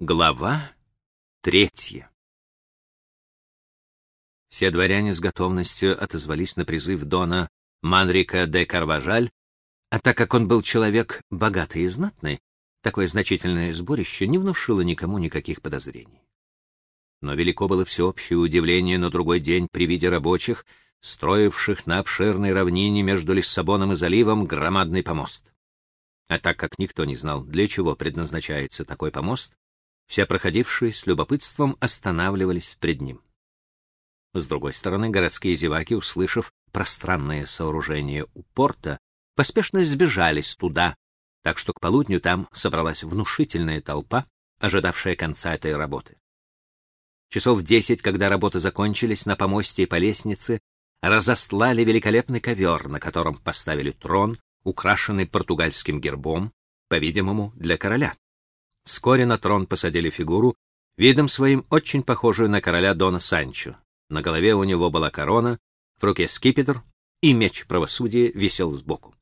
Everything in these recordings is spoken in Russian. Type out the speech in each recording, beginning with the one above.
Глава третья Все дворяне с готовностью отозвались на призыв Дона Манрика де Карважаль, а так как он был человек богатый и знатный, такое значительное сборище не внушило никому никаких подозрений. Но велико было всеобщее удивление на другой день при виде рабочих, строивших на обширной равнине между Лиссабоном и заливом громадный помост. А так как никто не знал, для чего предназначается такой помост, все проходившие с любопытством останавливались пред ним. С другой стороны, городские зеваки, услышав пространное сооружение у порта, поспешно сбежались туда, так что к полудню там собралась внушительная толпа, ожидавшая конца этой работы. Часов десять, когда работы закончились, на помосте и по лестнице разостлали великолепный ковер, на котором поставили трон, украшенный португальским гербом, по-видимому, для короля. Вскоре на трон посадили фигуру, видом своим очень похожую на короля Дона Санчо. На голове у него была корона, в руке скипетр, и меч правосудия висел сбоку.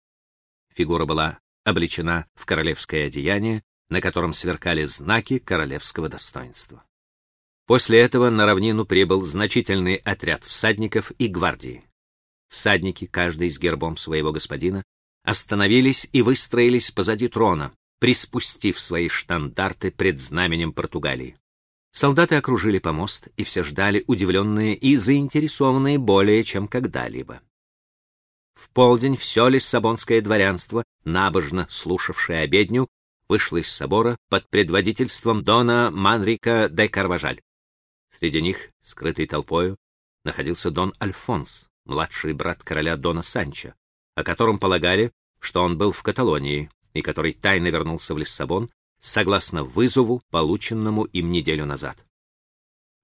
Фигура была облечена в королевское одеяние, на котором сверкали знаки королевского достоинства. После этого на равнину прибыл значительный отряд всадников и гвардии. Всадники, каждый с гербом своего господина, остановились и выстроились позади трона, приспустив свои штандарты пред знаменем Португалии. Солдаты окружили помост, и все ждали, удивленные и заинтересованные более, чем когда-либо. В полдень все лиссабонское дворянство, набожно слушавшее обедню, вышло из собора под предводительством дона Манрика де Карважаль. Среди них, скрытый толпою, находился дон Альфонс, младший брат короля дона Санчо, о котором полагали, что он был в Каталонии, и который тайно вернулся в Лиссабон, согласно вызову, полученному им неделю назад.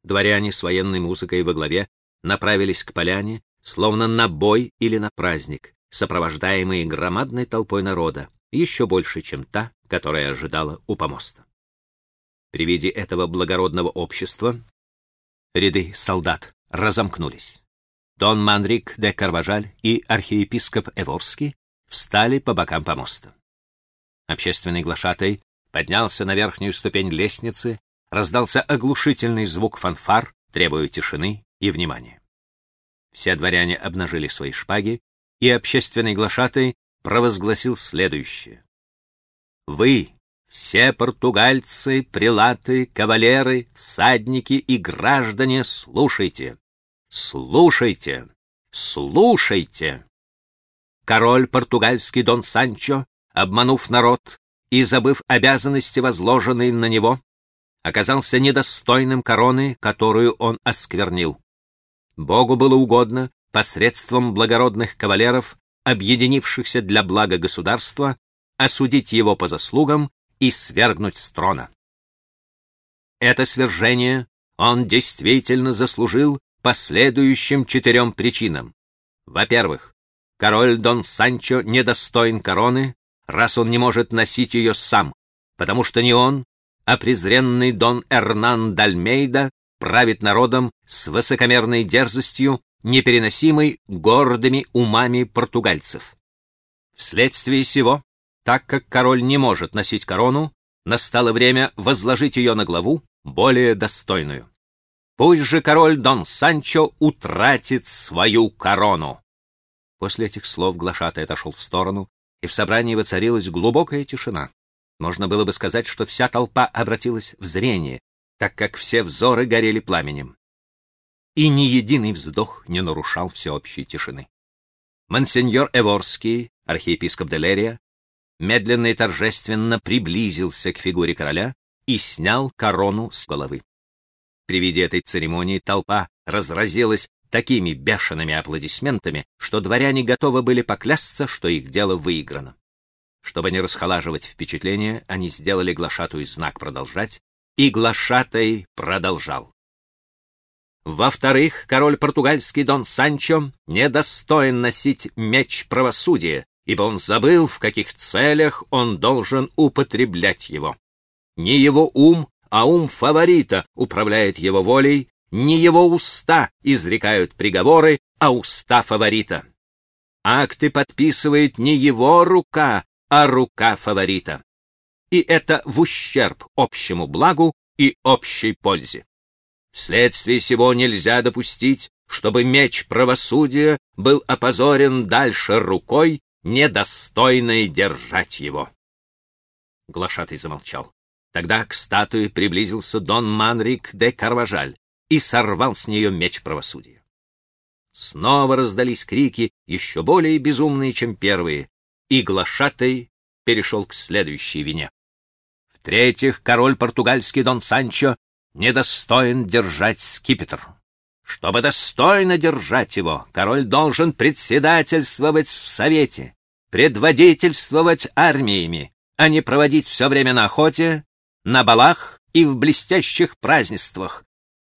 Дворяне с военной музыкой во главе направились к поляне, словно на бой или на праздник, сопровождаемые громадной толпой народа, еще больше, чем та, которая ожидала у помоста. При виде этого благородного общества ряды солдат разомкнулись. Дон Манрик де Карважаль и архиепископ Эворский встали по бокам помоста. Общественный глашатай поднялся на верхнюю ступень лестницы, раздался оглушительный звук фанфар, требуя тишины и внимания. Все дворяне обнажили свои шпаги, и общественный глашатай провозгласил следующее. «Вы, все португальцы, прилаты, кавалеры, всадники и граждане, слушайте! Слушайте! Слушайте!» Король португальский Дон Санчо обманув народ и забыв обязанности, возложенные на него, оказался недостойным короны, которую он осквернил. Богу было угодно посредством благородных кавалеров, объединившихся для блага государства, осудить его по заслугам и свергнуть с трона. Это свержение он действительно заслужил по следующим четырем причинам. Во-первых, король Дон Санчо недостоин короны, раз он не может носить ее сам, потому что не он, а презренный Дон Эрнан Дальмейда правит народом с высокомерной дерзостью, непереносимой гордыми умами португальцев. Вследствие сего, так как король не может носить корону, настало время возложить ее на главу, более достойную. Пусть же король Дон Санчо утратит свою корону. После этих слов глашатай отошел в сторону, и в собрании воцарилась глубокая тишина. Можно было бы сказать, что вся толпа обратилась в зрение, так как все взоры горели пламенем. И ни единый вздох не нарушал всеобщей тишины. Монсеньор Эворский, архиепископ Делерия, медленно и торжественно приблизился к фигуре короля и снял корону с головы. При виде этой церемонии толпа разразилась такими бешеными аплодисментами, что дворяне готовы были поклясться, что их дело выиграно. Чтобы не расхолаживать впечатление, они сделали глашатую знак продолжать, и глашатай продолжал. Во-вторых, король португальский Дон Санчо недостоин носить меч правосудия, ибо он забыл, в каких целях он должен употреблять его. Не его ум, а ум фаворита управляет его волей, не его уста изрекают приговоры, а уста фаворита. Акты подписывает не его рука, а рука фаворита. И это в ущерб общему благу и общей пользе. Вследствие сего нельзя допустить, чтобы меч правосудия был опозорен дальше рукой, недостойной держать его. Глашатый замолчал. Тогда к статуе приблизился Дон Манрик де Карважаль и сорвал с нее меч правосудия. Снова раздались крики, еще более безумные, чем первые, и глашатай перешел к следующей вине. В-третьих, король португальский Дон Санчо недостоин держать скипетр. Чтобы достойно держать его, король должен председательствовать в совете, предводительствовать армиями, а не проводить все время на охоте, на балах и в блестящих празднествах.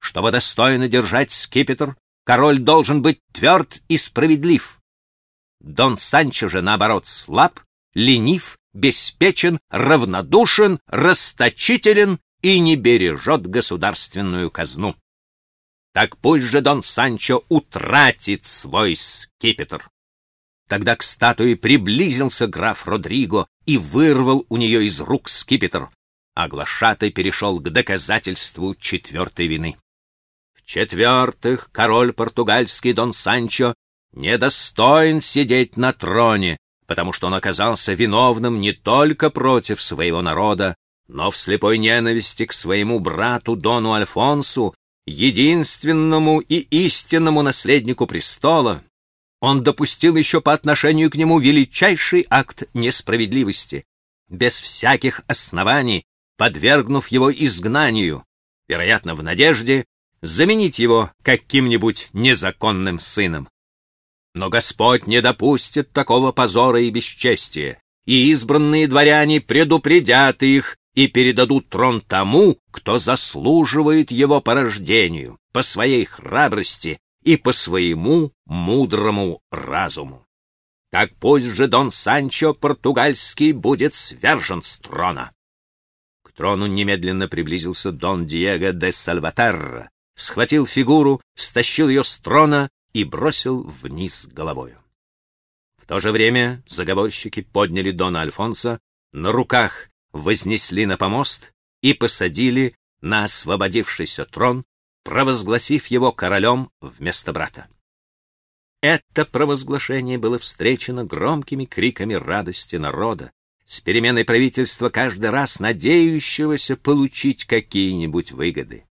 Чтобы достойно держать скипетр, король должен быть тверд и справедлив. Дон Санчо же, наоборот, слаб, ленив, беспечен, равнодушен, расточителен и не бережет государственную казну. Так пусть же Дон Санчо утратит свой скипетр. Тогда к статуе приблизился граф Родриго и вырвал у нее из рук скипетр, а глашатай перешел к доказательству четвертой вины. В-четвертых, король португальский Дон Санчо недостоин сидеть на троне, потому что он оказался виновным не только против своего народа, но в слепой ненависти к своему брату Дону Альфонсу, единственному и истинному наследнику престола, он допустил еще по отношению к нему величайший акт несправедливости, без всяких оснований, подвергнув его изгнанию, вероятно, в надежде заменить его каким-нибудь незаконным сыном. Но Господь не допустит такого позора и бесчестия, и избранные дворяне предупредят их и передадут трон тому, кто заслуживает его по рождению, по своей храбрости и по своему мудрому разуму. Так пусть же Дон Санчо португальский будет свержен с трона. К трону немедленно приблизился Дон Диего де Сальватерра, схватил фигуру, стащил ее с трона и бросил вниз головою. В то же время заговорщики подняли Дона Альфонса, на руках вознесли на помост и посадили на освободившийся трон, провозгласив его королем вместо брата. Это провозглашение было встречено громкими криками радости народа, с переменой правительства каждый раз надеющегося получить какие-нибудь выгоды.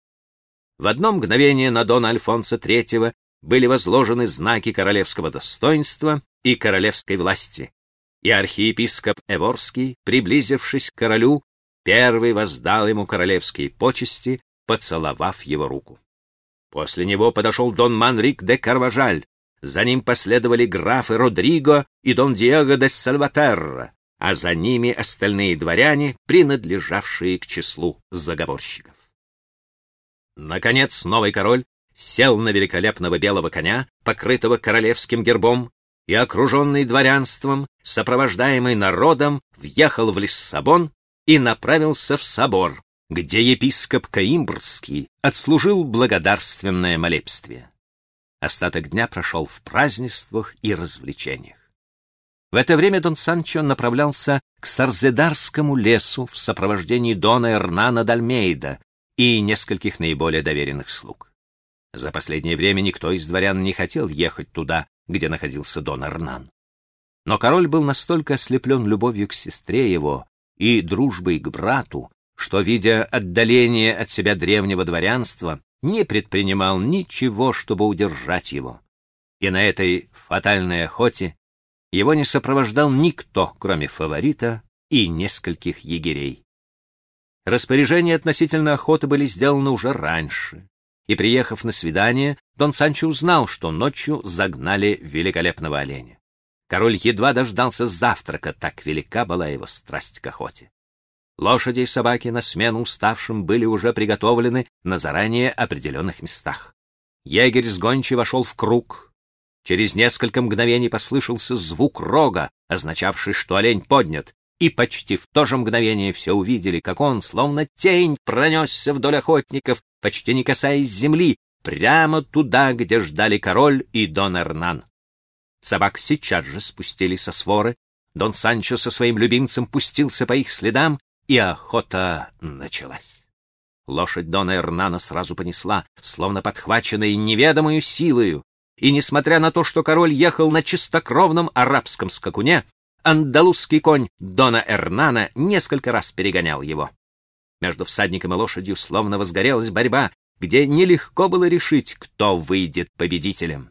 В одно мгновение на Дона Альфонса III были возложены знаки королевского достоинства и королевской власти, и архиепископ Эворский, приблизившись к королю, первый воздал ему королевские почести, поцеловав его руку. После него подошел дон Манрик де Карважаль, за ним последовали графы Родриго и дон Диего де Сальватерра, а за ними остальные дворяне, принадлежавшие к числу заговорщиков. Наконец новый король сел на великолепного белого коня, покрытого королевским гербом, и, окруженный дворянством, сопровождаемый народом, въехал в Лиссабон и направился в собор, где епископ Каимбрский отслужил благодарственное молебствие. Остаток дня прошел в празднествах и развлечениях. В это время Дон Санчо направлялся к Сарзедарскому лесу в сопровождении Дона Эрнана Дальмейда и нескольких наиболее доверенных слуг. За последнее время никто из дворян не хотел ехать туда, где находился Дон Эрнан. Но король был настолько ослеплен любовью к сестре его и дружбой к брату, что, видя отдаление от себя древнего дворянства, не предпринимал ничего, чтобы удержать его. И на этой фатальной охоте его не сопровождал никто, кроме фаворита и нескольких егерей. Распоряжения относительно охоты были сделаны уже раньше, и, приехав на свидание, Дон Санчо узнал, что ночью загнали великолепного оленя. Король едва дождался завтрака, так велика была его страсть к охоте. Лошади и собаки на смену уставшим были уже приготовлены на заранее определенных местах. Егерь с гончей вошел в круг. Через несколько мгновений послышался звук рога, означавший, что олень поднят, и почти в то же мгновение все увидели, как он, словно тень, пронесся вдоль охотников, почти не касаясь земли, прямо туда, где ждали король и Дон Эрнан. Собак сейчас же спустили со своры, Дон Санчо со своим любимцем пустился по их следам, и охота началась. Лошадь Дона Эрнана сразу понесла, словно подхваченная неведомую силою, и, несмотря на то, что король ехал на чистокровном арабском скакуне, андалузский конь Дона Эрнана несколько раз перегонял его. Между всадником и лошадью словно возгорелась борьба, где нелегко было решить, кто выйдет победителем.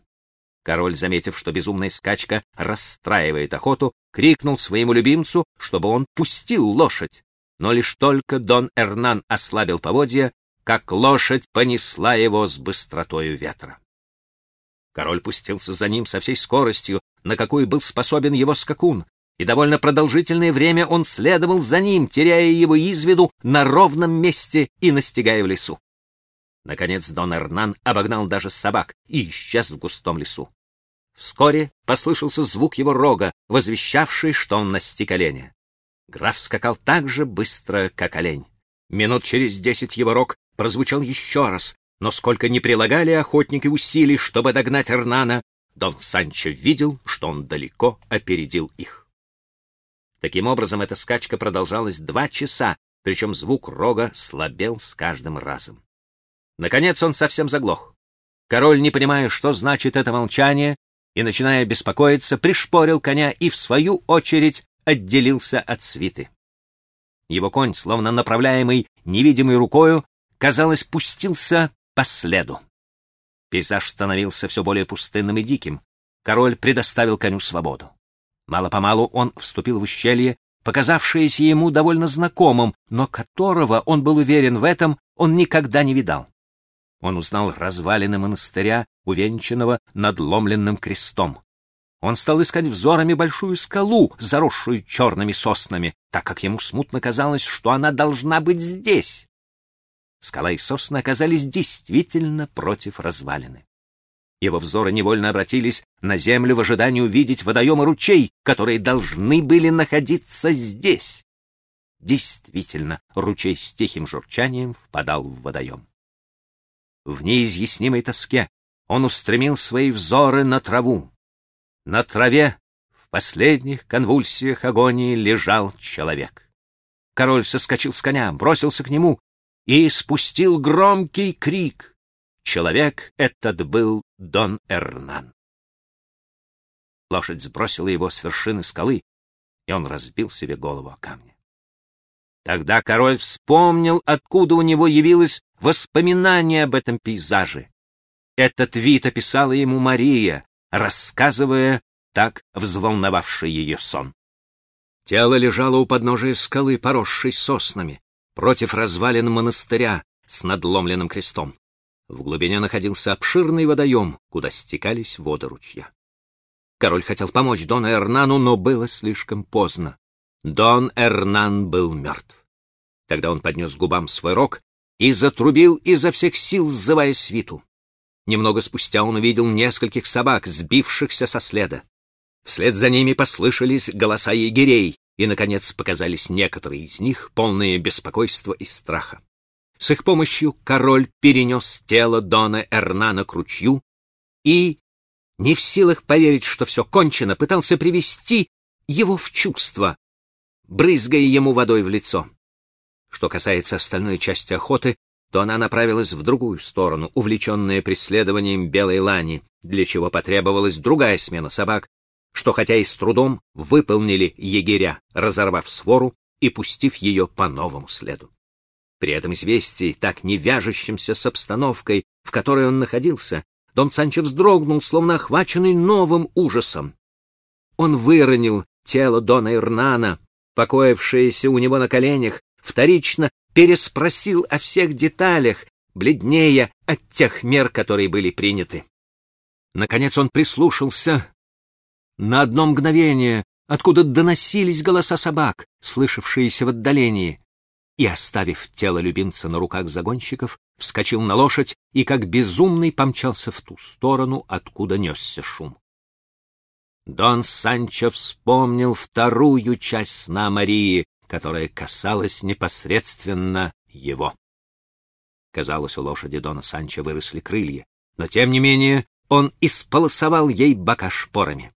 Король, заметив, что безумная скачка расстраивает охоту, крикнул своему любимцу, чтобы он пустил лошадь. Но лишь только Дон Эрнан ослабил поводья, как лошадь понесла его с быстротою ветра. Король пустился за ним со всей скоростью, на какую был способен его скакун, и довольно продолжительное время он следовал за ним, теряя его из виду на ровном месте и настигая в лесу. Наконец Дон Эрнан обогнал даже собак и исчез в густом лесу. Вскоре послышался звук его рога, возвещавший, что он настиг оленя. Граф скакал так же быстро, как олень. Минут через десять его рог прозвучал еще раз, но сколько ни прилагали охотники усилий, чтобы догнать Эрнана, Дон Санчо видел, что он далеко опередил их. Таким образом, эта скачка продолжалась два часа, причем звук рога слабел с каждым разом. Наконец он совсем заглох. Король, не понимая, что значит это молчание, и, начиная беспокоиться, пришпорил коня и, в свою очередь, отделился от свиты. Его конь, словно направляемый невидимой рукою, казалось, пустился по следу. Пейзаж становился все более пустынным и диким. Король предоставил коню свободу. Мало-помалу он вступил в ущелье, показавшееся ему довольно знакомым, но которого, он был уверен в этом, он никогда не видал. Он узнал развалины монастыря, увенчанного надломленным крестом. Он стал искать взорами большую скалу, заросшую черными соснами, так как ему смутно казалось, что она должна быть здесь. Скала и сосны оказались действительно против развалины. Его взоры невольно обратились на землю в ожидании увидеть водоем и ручей, которые должны были находиться здесь. Действительно, ручей с тихим журчанием впадал в водоем. В неизъяснимой тоске он устремил свои взоры на траву. На траве в последних конвульсиях агонии лежал человек. Король соскочил с коня, бросился к нему и спустил громкий крик. Человек этот был Дон Эрнан. Лошадь сбросила его с вершины скалы, и он разбил себе голову о камни. Тогда король вспомнил, откуда у него явилось воспоминание об этом пейзаже. Этот вид описала ему Мария, рассказывая так взволновавший ее сон. Тело лежало у подножия скалы, поросшей соснами против развалин монастыря с надломленным крестом. В глубине находился обширный водоем, куда стекались воды ручья. Король хотел помочь Дону Эрнану, но было слишком поздно. Дон Эрнан был мертв. Тогда он поднес губам свой рог и затрубил изо всех сил, сзывая свиту. Немного спустя он увидел нескольких собак, сбившихся со следа. Вслед за ними послышались голоса егерей, и, наконец, показались некоторые из них, полные беспокойства и страха. С их помощью король перенес тело Дона Эрнана к ручью и, не в силах поверить, что все кончено, пытался привести его в чувство, брызгая ему водой в лицо. Что касается остальной части охоты, то она направилась в другую сторону, увлеченная преследованием белой лани, для чего потребовалась другая смена собак, что хотя и с трудом выполнили егеря, разорвав свору и пустив ее по новому следу. При этом известии, так не вяжущемся с обстановкой, в которой он находился, Дон Санчо вздрогнул, словно охваченный новым ужасом. Он выронил тело Дона Ирнана, покоившееся у него на коленях, вторично переспросил о всех деталях, бледнее от тех мер, которые были приняты. Наконец он прислушался на одно мгновение, откуда доносились голоса собак, слышавшиеся в отдалении, и, оставив тело любимца на руках загонщиков, вскочил на лошадь и, как безумный, помчался в ту сторону, откуда несся шум. Дон Санчо вспомнил вторую часть сна Марии, которая касалась непосредственно его. Казалось, у лошади Дона Санчо выросли крылья, но, тем не менее, он исполосовал ей бока шпорами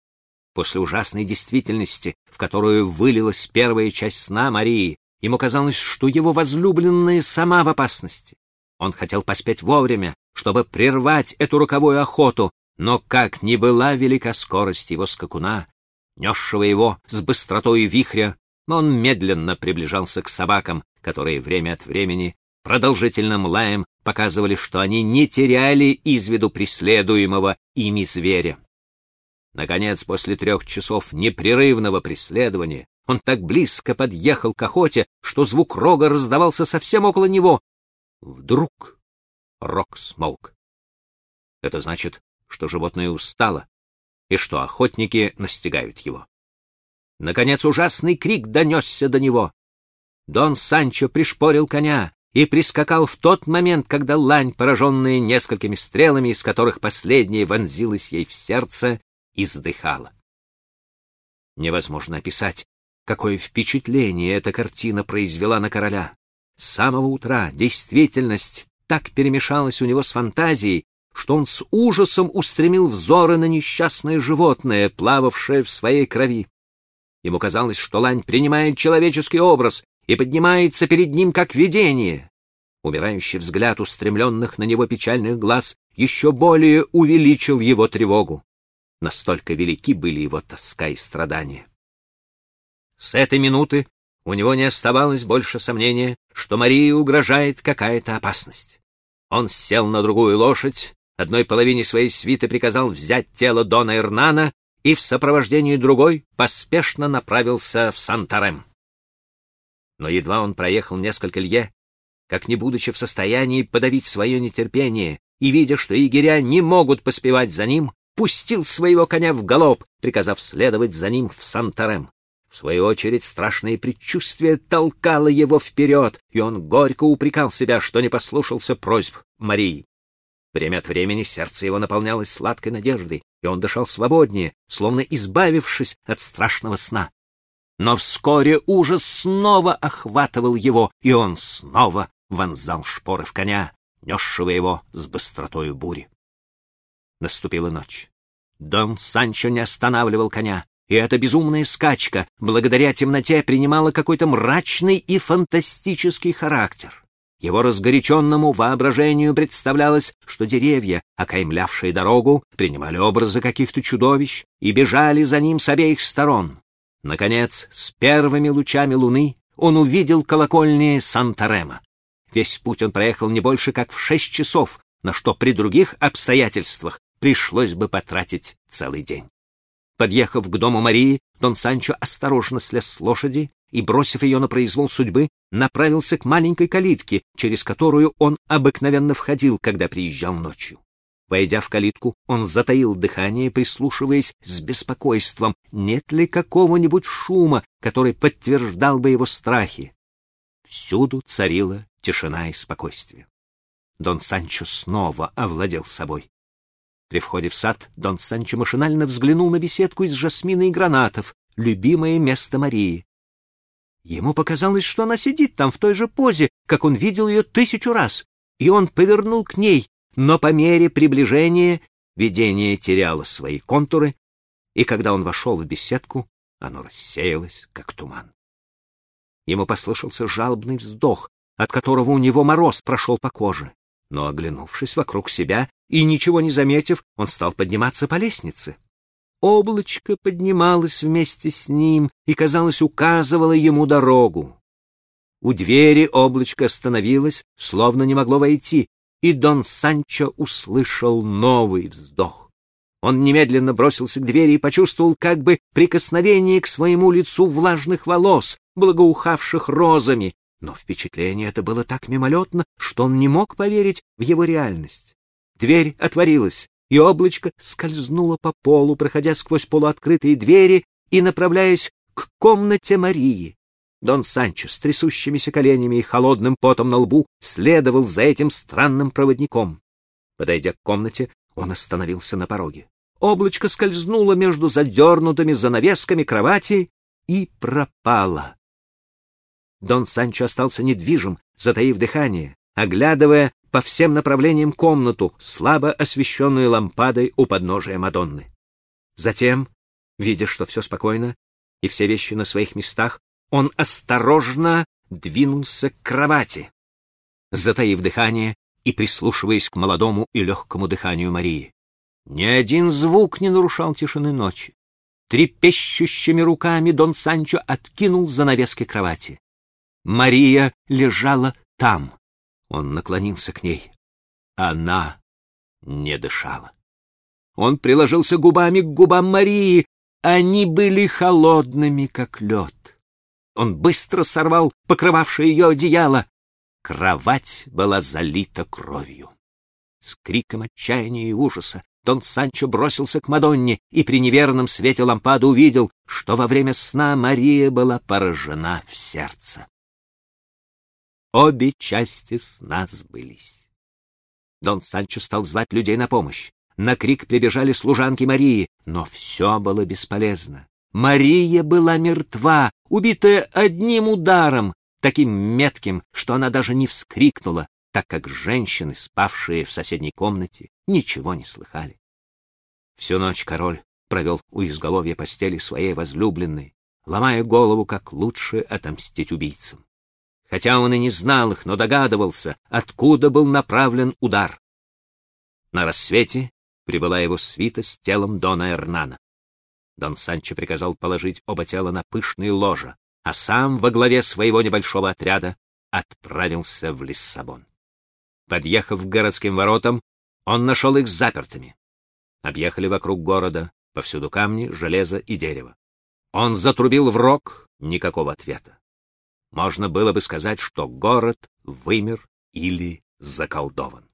после ужасной действительности, в которую вылилась первая часть сна Марии, Ему казалось, что его возлюбленная сама в опасности. Он хотел поспеть вовремя, чтобы прервать эту роковую охоту, но как ни была велика скорость его скакуна, несшего его с быстротой вихря, он медленно приближался к собакам, которые время от времени продолжительным лаем показывали, что они не теряли из виду преследуемого ими зверя. Наконец, после трех часов непрерывного преследования, он так близко подъехал к охоте, что звук рога раздавался совсем около него. Вдруг рог смолк. Это значит, что животное устало и что охотники настигают его. Наконец ужасный крик донесся до него. Дон Санчо пришпорил коня и прискакал в тот момент, когда лань, пораженная несколькими стрелами, из которых последняя вонзилась ей в сердце, издыхала. Невозможно описать, какое впечатление эта картина произвела на короля. С самого утра действительность так перемешалась у него с фантазией, что он с ужасом устремил взоры на несчастное животное, плававшее в своей крови. Ему казалось, что лань принимает человеческий образ и поднимается перед ним как видение. Умирающий взгляд устремленных на него печальных глаз еще более увеличил его тревогу. Настолько велики были его тоска и страдания. С этой минуты у него не оставалось больше сомнения, что Марии угрожает какая-то опасность. Он сел на другую лошадь одной половине своей свиты приказал взять тело Дона Эрнана и в сопровождении другой поспешно направился в Сантарем. Но едва он проехал несколько лье, как не будучи в состоянии подавить свое нетерпение и видя, что егеря не могут поспевать за ним, пустил своего коня в галоп, приказав следовать за ним в Сантарем. В свою очередь страшное предчувствие толкало его вперед, и он горько упрекал себя, что не послушался просьб Марии. Время от времени сердце его наполнялось сладкой надеждой, и он дышал свободнее, словно избавившись от страшного сна. Но вскоре ужас снова охватывал его, и он снова вонзал шпоры в коня, несшего его с быстротою бури. Наступила ночь. Дон Санчо не останавливал коня, и эта безумная скачка, благодаря темноте, принимала какой-то мрачный и фантастический характер. Его разгоряченному воображению представлялось, что деревья, окаймлявшие дорогу, принимали образы каких-то чудовищ и бежали за ним с обеих сторон. Наконец, с первыми лучами луны он увидел колокольни Сантарема. Весь путь он проехал не больше как в шесть часов, на что при других обстоятельствах пришлось бы потратить целый день. Подъехав к дому Марии, Дон Санчо осторожно слез с лошади и, бросив ее на произвол судьбы, направился к маленькой калитке, через которую он обыкновенно входил, когда приезжал ночью. Войдя в калитку, он затаил дыхание, прислушиваясь с беспокойством, нет ли какого-нибудь шума, который подтверждал бы его страхи. Всюду царила тишина и спокойствие. Дон Санчо снова овладел собой. При входе в сад Дон Санчо машинально взглянул на беседку из жасмина и гранатов, любимое место Марии. Ему показалось, что она сидит там в той же позе, как он видел ее тысячу раз, и он повернул к ней, но по мере приближения видение теряло свои контуры, и когда он вошел в беседку, оно рассеялось, как туман. Ему послышался жалобный вздох, от которого у него мороз прошел по коже. Но, оглянувшись вокруг себя и ничего не заметив, он стал подниматься по лестнице. Облачко поднималось вместе с ним и, казалось, указывало ему дорогу. У двери облачко остановилось, словно не могло войти, и Дон Санчо услышал новый вздох. Он немедленно бросился к двери и почувствовал как бы прикосновение к своему лицу влажных волос, благоухавших розами, но впечатление это было так мимолетно, что он не мог поверить в его реальность. Дверь отворилась, и облачко скользнуло по полу, проходя сквозь полуоткрытые двери и направляясь к комнате Марии. Дон Санчо с трясущимися коленями и холодным потом на лбу следовал за этим странным проводником. Подойдя к комнате, он остановился на пороге. Облачко скользнуло между задернутыми занавесками кровати и пропало. Дон Санчо остался недвижим, затаив дыхание, оглядывая по всем направлениям комнату, слабо освещенную лампадой у подножия Мадонны. Затем, видя, что все спокойно и все вещи на своих местах, он осторожно двинулся к кровати, затаив дыхание и прислушиваясь к молодому и легкому дыханию Марии. Ни один звук не нарушал тишины ночи. Трепещущими руками Дон Санчо откинул занавески кровати. Мария лежала там. Он наклонился к ней. Она не дышала. Он приложился губами к губам Марии. Они были холодными, как лед. Он быстро сорвал покрывавшее ее одеяло. Кровать была залита кровью. С криком отчаяния и ужаса Дон Санчо бросился к Мадонне и при неверном свете лампады увидел, что во время сна Мария была поражена в сердце. Обе части сна сбылись. Дон Санчо стал звать людей на помощь. На крик прибежали служанки Марии, но все было бесполезно. Мария была мертва, убитая одним ударом, таким метким, что она даже не вскрикнула, так как женщины, спавшие в соседней комнате, ничего не слыхали. Всю ночь король провел у изголовья постели своей возлюбленной, ломая голову, как лучше отомстить убийцам. Хотя он и не знал их, но догадывался, откуда был направлен удар. На рассвете прибыла его свита с телом Дона Эрнана. Дон Санчо приказал положить оба тела на пышные ложа, а сам во главе своего небольшого отряда отправился в Лиссабон. Подъехав к городским воротам, он нашел их запертыми. Объехали вокруг города, повсюду камни, железо и дерево. Он затрубил в рог, никакого ответа. Можно было бы сказать, что город вымер или заколдован.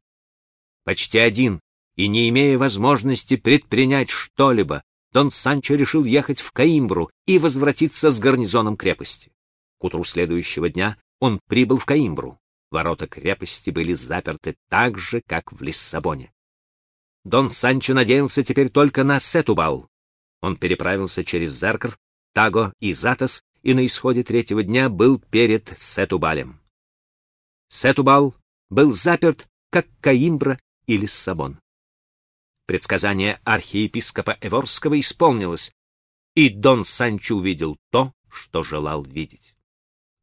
Почти один, и не имея возможности предпринять что-либо, Дон Санчо решил ехать в Каимбру и возвратиться с гарнизоном крепости. К утру следующего дня он прибыл в Каимбру. Ворота крепости были заперты так же, как в Лиссабоне. Дон Санчо надеялся теперь только на Сетубал. Он переправился через Зеркр, Таго и Затос и на исходе третьего дня был перед Сетубалем. Сетубал был заперт, как Каимбра и Лиссабон. Предсказание архиепископа Эворского исполнилось, и Дон Санчо увидел то, что желал видеть.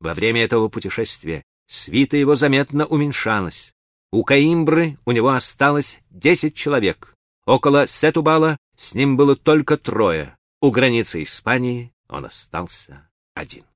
Во время этого путешествия свита его заметно уменьшалась. У Каимбры у него осталось десять человек. Около Сетубала с ним было только трое. У границы Испании он остался один.